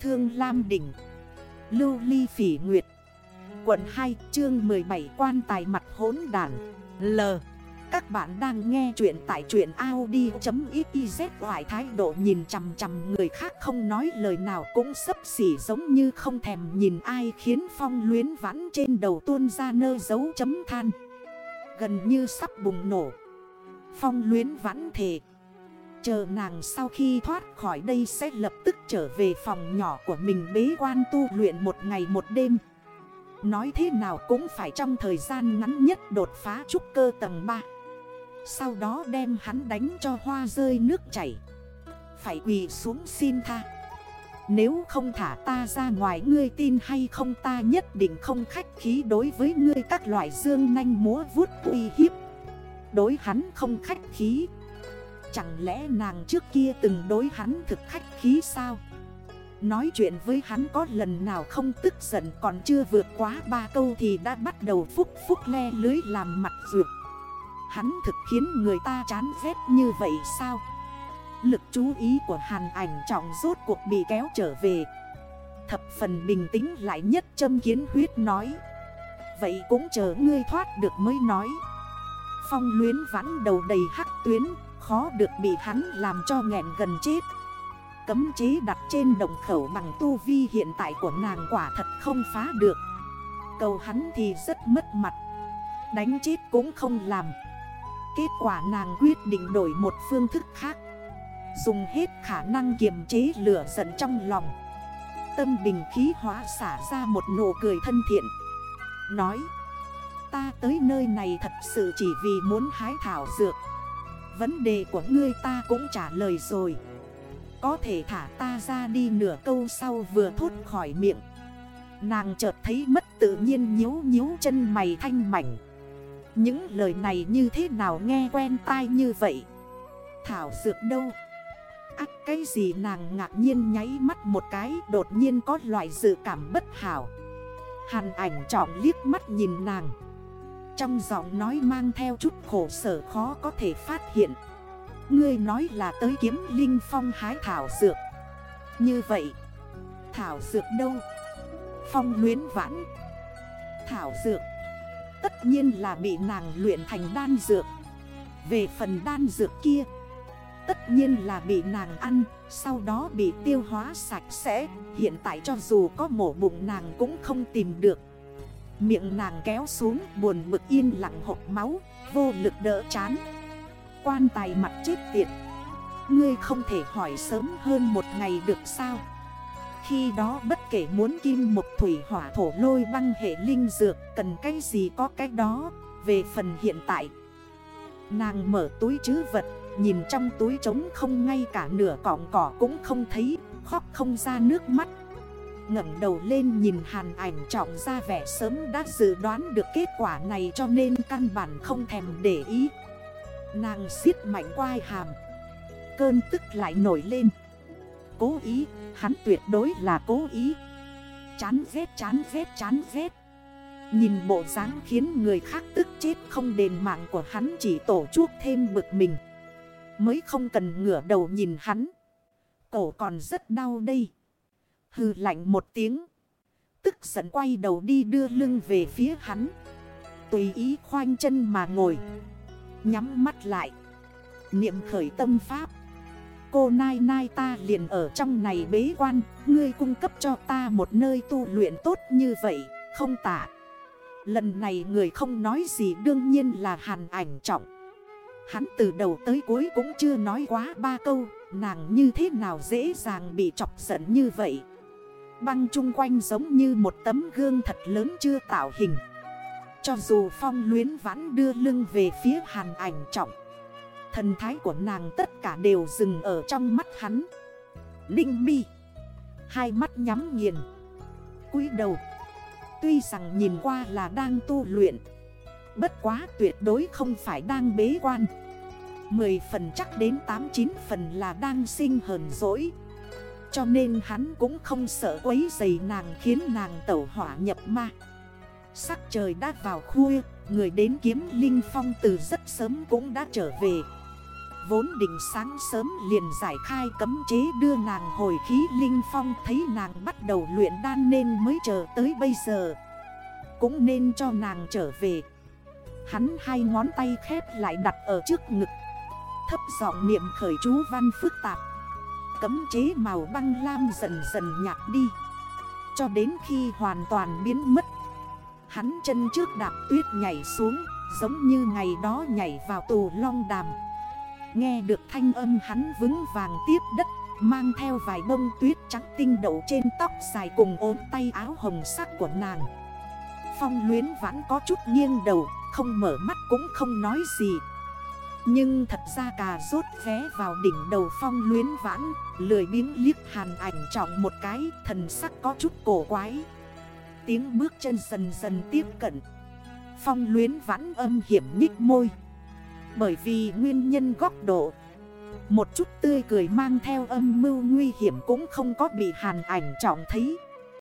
Thương Lam Đỉnh, Lưu Ly Phỉ Nguyệt, Quận 2 chương 17 quan tài mặt hốn đàn L. Các bạn đang nghe chuyện tại chuyện Audi.xyz Hoài thái độ nhìn chằm chằm người khác không nói lời nào cũng sấp xỉ giống như không thèm nhìn ai Khiến phong luyến vãn trên đầu tuôn ra nơ dấu chấm than. Gần như sắp bùng nổ. Phong luyến vãn thề Chờ nàng sau khi thoát khỏi đây sẽ lập tức trở về phòng nhỏ của mình bế quan tu luyện một ngày một đêm. Nói thế nào cũng phải trong thời gian ngắn nhất đột phá trúc cơ tầng 3. Sau đó đem hắn đánh cho hoa rơi nước chảy. Phải quỳ xuống xin tha. Nếu không thả ta ra ngoài, ngươi tin hay không ta nhất định không khách khí đối với ngươi các loại dương nanh múa vuốt uy hiếp. Đối hắn không khách khí. Chẳng lẽ nàng trước kia từng đối hắn thực khách khí sao? Nói chuyện với hắn có lần nào không tức giận còn chưa vượt quá ba câu thì đã bắt đầu phúc phúc le lưới làm mặt vượt Hắn thực khiến người ta chán ghét như vậy sao? Lực chú ý của hàn ảnh trọng rốt cuộc bị kéo trở về. Thập phần bình tĩnh lại nhất châm kiến huyết nói. Vậy cũng chờ ngươi thoát được mới nói. Phong luyến vãn đầu đầy hắc tuyến Khó được bị hắn làm cho nghẹn gần chết. Cấm chế đặt trên đồng khẩu bằng tu vi hiện tại của nàng quả thật không phá được. Cầu hắn thì rất mất mặt. Đánh chết cũng không làm. Kết quả nàng quyết định đổi một phương thức khác. Dùng hết khả năng kiềm chế lửa giận trong lòng. Tâm bình khí hóa xả ra một nụ cười thân thiện. Nói, Ta tới nơi này thật sự chỉ vì muốn hái thảo dược. Vấn đề của ngươi ta cũng trả lời rồi. Có thể thả ta ra đi nửa câu sau vừa thốt khỏi miệng. Nàng chợt thấy mất tự nhiên nhíu nhíu chân mày thanh mảnh. Những lời này như thế nào nghe quen tai như vậy? Thảo dược đâu? Ác cái gì nàng ngạc nhiên nháy mắt một cái Đột nhiên có loại dự cảm bất hảo. Hàn ảnh trọng liếc mắt nhìn nàng trong giọng nói mang theo chút khổ sở khó có thể phát hiện. Ngươi nói là tới kiếm linh phong hái thảo dược. Như vậy, Thảo dược đâu? Phong luyến vãn. Thảo dược, Tất nhiên là bị nàng luyện thành đan dược. Về phần đan dược kia, Tất nhiên là bị nàng ăn, Sau đó bị tiêu hóa sạch sẽ. Hiện tại cho dù có mổ bụng nàng cũng không tìm được. Miệng nàng kéo xuống, buồn bực yên lặng hộp máu, Vô lực đỡ chán. Quan tài mặt chết tiệt. Ngươi không thể hỏi sớm hơn một ngày được sao? Khi đó bất kể muốn kim một thủy hỏa thổ lôi băng hệ linh dược, Cần cái gì có cái đó, Về phần hiện tại. Nàng mở túi chứ vật, Nhìn trong túi trống không ngay cả nửa cọng cỏ cũng không thấy, Khóc không ra nước mắt ngẩng đầu lên nhìn hàn ảnh trọng ra vẻ sớm đã dự đoán được kết quả này cho nên căn bản không thèm để ý. Nàng xiết mạnh quai hàm. Cơn tức lại nổi lên. Cố ý, hắn tuyệt đối là cố ý. Chán ghét chán ghét chán ghét. Nhìn bộ dáng khiến người khác tức chết không đền mạng của hắn chỉ tổ chuốc thêm bực mình. Mới không cần ngửa đầu nhìn hắn. Cổ còn rất đau đây. Hừ lạnh một tiếng. Tức giận quay đầu đi đưa lưng về phía hắn. Tùy ý khoanh chân mà ngồi. Nhắm mắt lại. Niệm khởi tâm pháp. Cô Nai Nai ta liền ở trong này bế quan. Ngươi cung cấp cho ta một nơi tu luyện tốt như vậy. Không tả. Lần này người không nói gì đương nhiên là hàn ảnh trọng. Hắn từ đầu tới cuối cũng chưa nói quá ba câu Nàng như thế nào dễ dàng bị chọc giận như vậy Băng chung quanh giống như một tấm gương thật lớn chưa tạo hình. Cho dù phong luyến vãn đưa lưng về phía hàn ảnh trọng, Thần thái của nàng tất cả đều dừng ở trong mắt hắn. Linh mi, Hai mắt nhắm nghiền, cúi đầu. Tuy rằng nhìn qua là đang tu luyện, Bất quá tuyệt đối không phải đang bế quan. 10 phần chắc đến 8-9 phần là đang sinh hờn dỗi cho nên hắn cũng không sợ quấy giày nàng khiến nàng tẩu hỏa nhập ma. Sắc trời đã vào khuya, Người đến kiếm Linh Phong từ rất sớm cũng đã trở về. Vốn định sáng sớm liền giải khai cấm chế đưa nàng hồi khí linh phong, Thấy nàng bắt đầu luyện đan nên mới chờ tới bây giờ. Cũng nên cho nàng trở về. Hắn hai ngón tay khép lại đặt ở trước ngực. Thấp giọng niệm khởi chú văn phức tạp. Cấm chế màu băng lam dần dần nhạt đi. Cho đến khi hoàn toàn biến mất, Hắn chân trước đạp tuyết nhảy xuống, Giống như ngày đó nhảy vào tù long đàm. Nghe được thanh âm hắn vững vàng tiếp đất, Mang theo vài bông tuyết trắng tinh đậu trên tóc dài cùng ôm tay áo hồng sắc của nàng. Phong luyến vãn có chút nghiêng đầu, Không mở mắt cũng không nói gì. Nhưng thật ra cà rốt vé vào đỉnh đầu phong luyến vãn, Lười biếng liếc hàn ảnh trọng một cái, Thần sắc có chút cổ quái. Tiếng bước chân dần dần tiếp cận. Phong luyến vãn âm hiểm nhích môi. Bởi vì nguyên nhân góc độ, Một chút tươi cười mang theo âm mưu nguy hiểm cũng không có bị hàn ảnh trọng thấy.